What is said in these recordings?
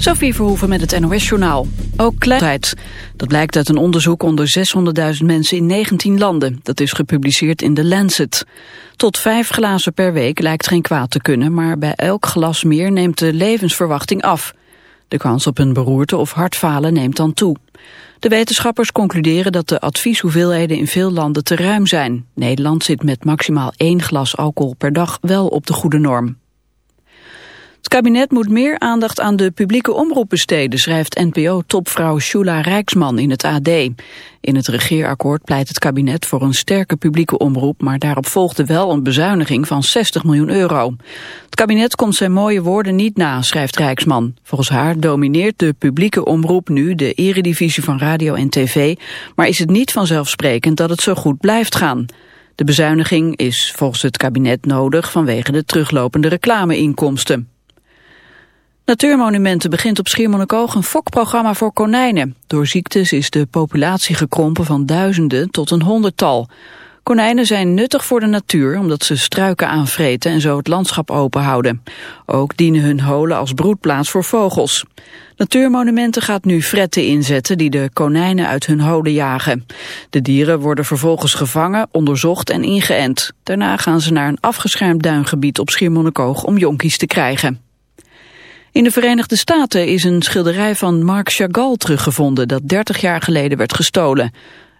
Sophie Verhoeven met het NOS-journaal. Ook kleinheid. Dat blijkt uit een onderzoek onder 600.000 mensen in 19 landen. Dat is gepubliceerd in The Lancet. Tot vijf glazen per week lijkt geen kwaad te kunnen... maar bij elk glas meer neemt de levensverwachting af. De kans op een beroerte of hartfalen neemt dan toe. De wetenschappers concluderen dat de advieshoeveelheden in veel landen te ruim zijn. Nederland zit met maximaal één glas alcohol per dag wel op de goede norm. Het kabinet moet meer aandacht aan de publieke omroep besteden, schrijft NPO-topvrouw Shula Rijksman in het AD. In het regeerakkoord pleit het kabinet voor een sterke publieke omroep, maar daarop volgde wel een bezuiniging van 60 miljoen euro. Het kabinet komt zijn mooie woorden niet na, schrijft Rijksman. Volgens haar domineert de publieke omroep nu de eredivisie van radio en tv, maar is het niet vanzelfsprekend dat het zo goed blijft gaan. De bezuiniging is volgens het kabinet nodig vanwege de teruglopende reclameinkomsten. Natuurmonumenten begint op Schiermonnikoog een fokprogramma voor konijnen. Door ziektes is de populatie gekrompen van duizenden tot een honderdtal. Konijnen zijn nuttig voor de natuur omdat ze struiken aanvreten en zo het landschap open houden. Ook dienen hun holen als broedplaats voor vogels. Natuurmonumenten gaat nu fretten inzetten die de konijnen uit hun holen jagen. De dieren worden vervolgens gevangen, onderzocht en ingeënt. Daarna gaan ze naar een afgeschermd duingebied op Schiermonnikoog om jonkies te krijgen. In de Verenigde Staten is een schilderij van Marc Chagall teruggevonden dat 30 jaar geleden werd gestolen.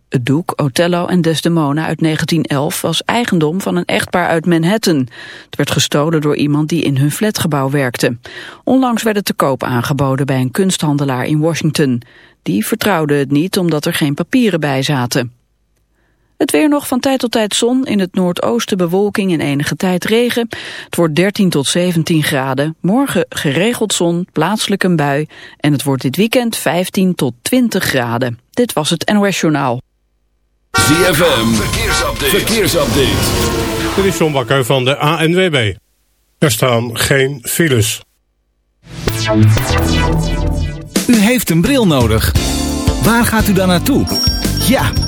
Het doek Othello en Desdemona uit 1911 was eigendom van een echtpaar uit Manhattan. Het werd gestolen door iemand die in hun flatgebouw werkte. Onlangs werd het te koop aangeboden bij een kunsthandelaar in Washington. Die vertrouwde het niet omdat er geen papieren bij zaten. Het weer nog van tijd tot tijd zon, in het noordoosten bewolking en enige tijd regen. Het wordt 13 tot 17 graden. Morgen geregeld zon, plaatselijk een bui. En het wordt dit weekend 15 tot 20 graden. Dit was het NOS Journaal. ZFM, verkeersupdate. verkeersupdate. Dit is John Bakker van de ANWB. Er staan geen files. U heeft een bril nodig. Waar gaat u dan naartoe? Ja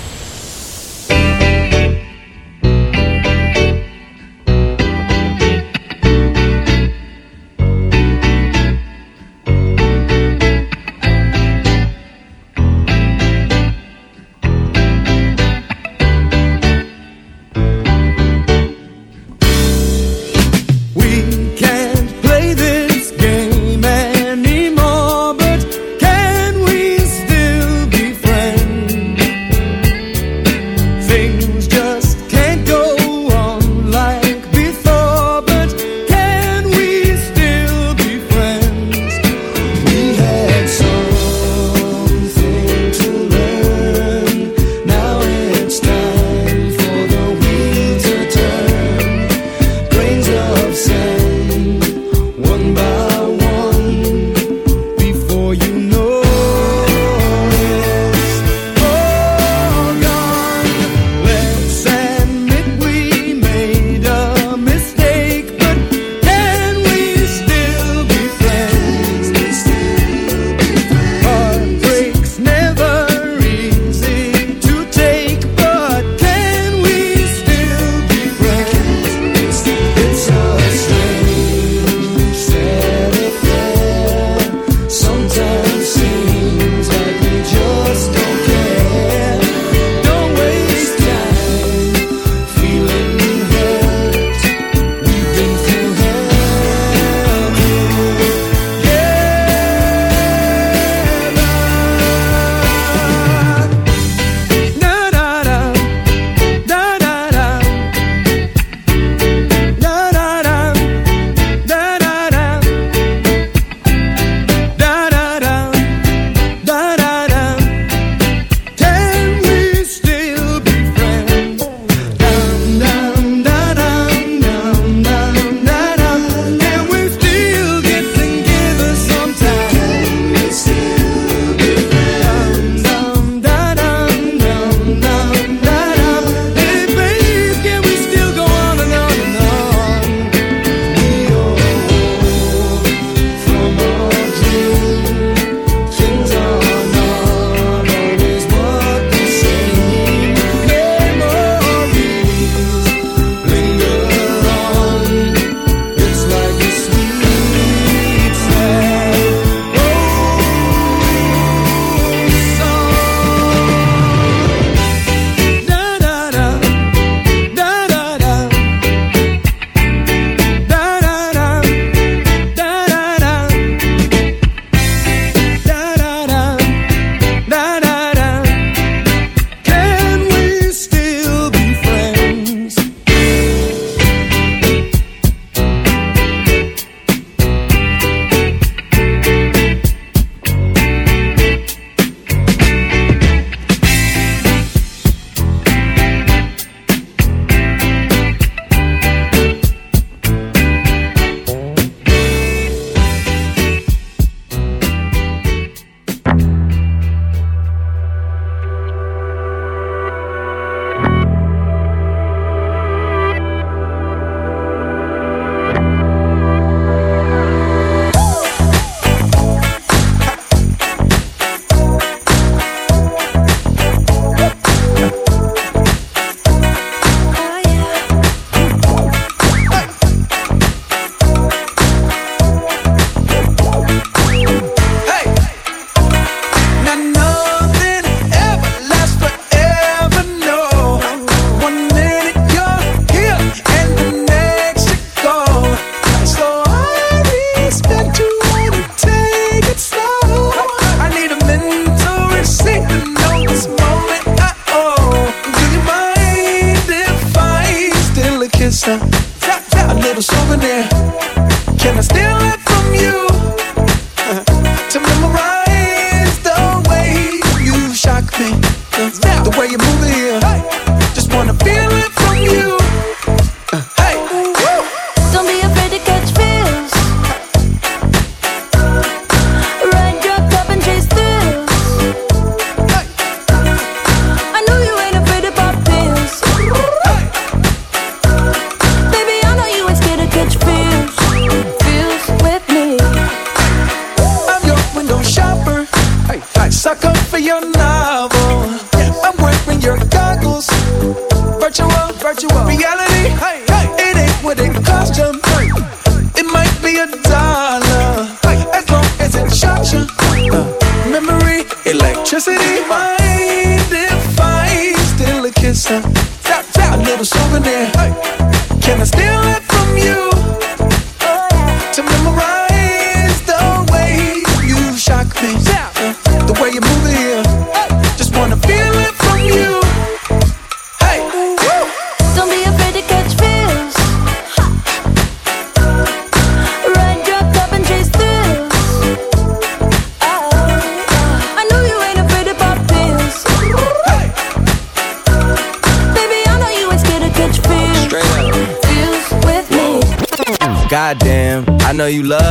you love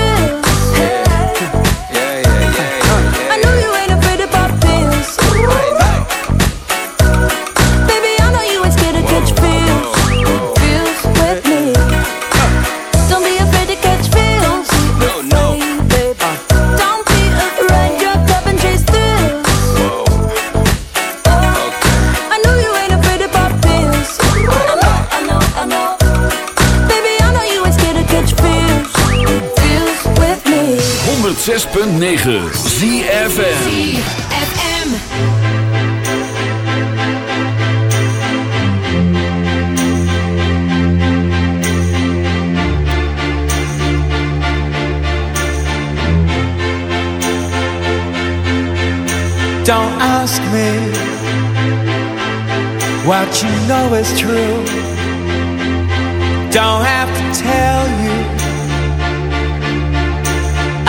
ZFM. Don't ask me what you know is true. Don't have to tell you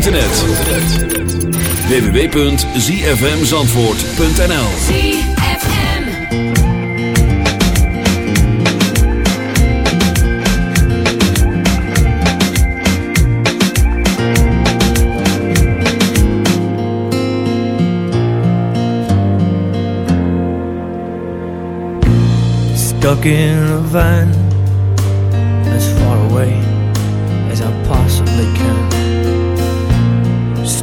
internet. www.zfmzandvoort.nl Stuck in a van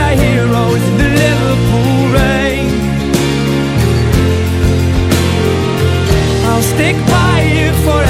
The heroes in the Liverpool rain. I'll stick by you forever,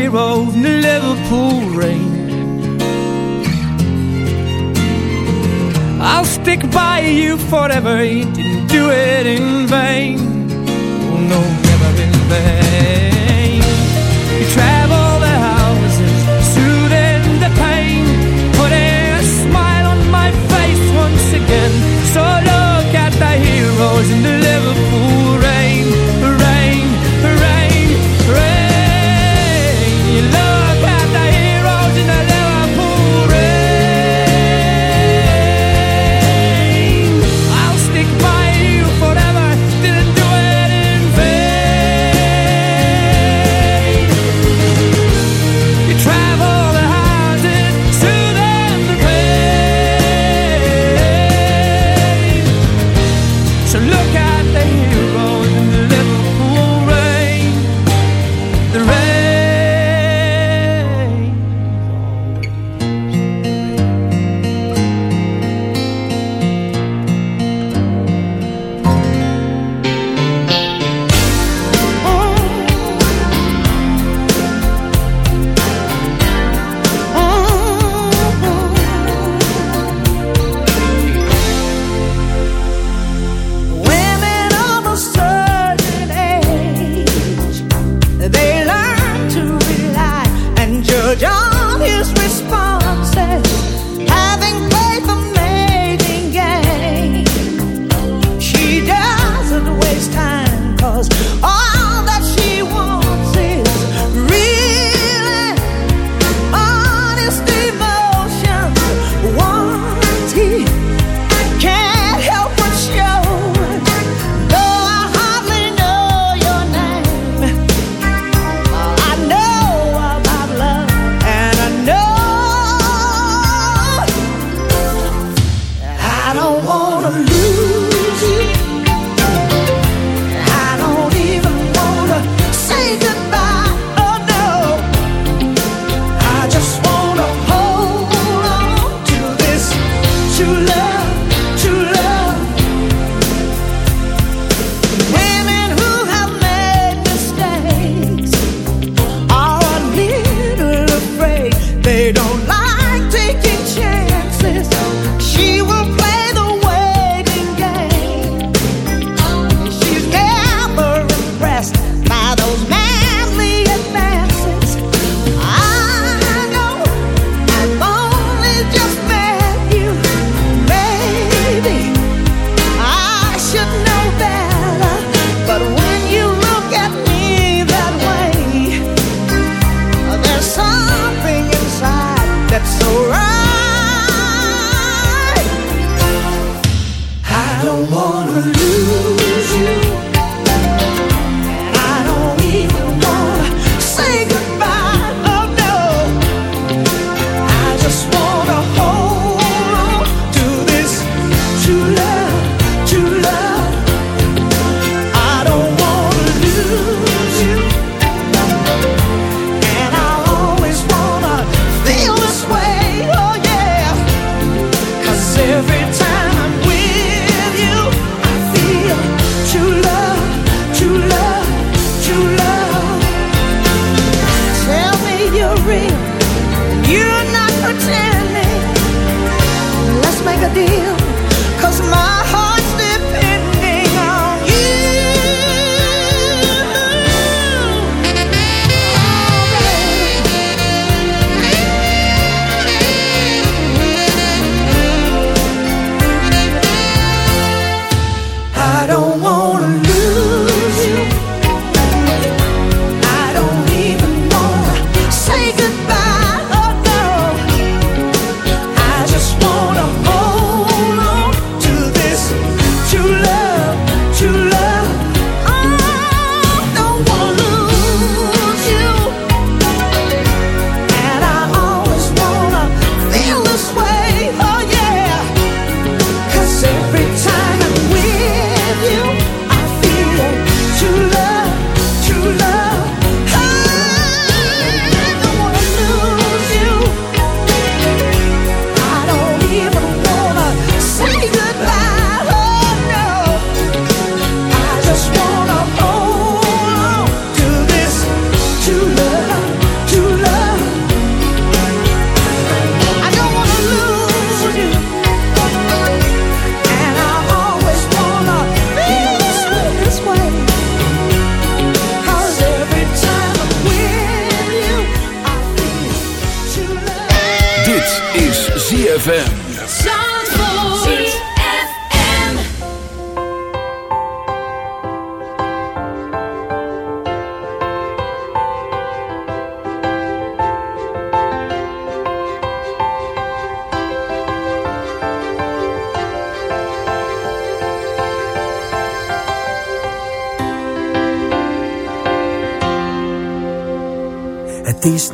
heroes in the Liverpool rain. I'll stick by you forever, he didn't do it in vain.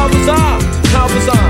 Calvazar, Calvazar.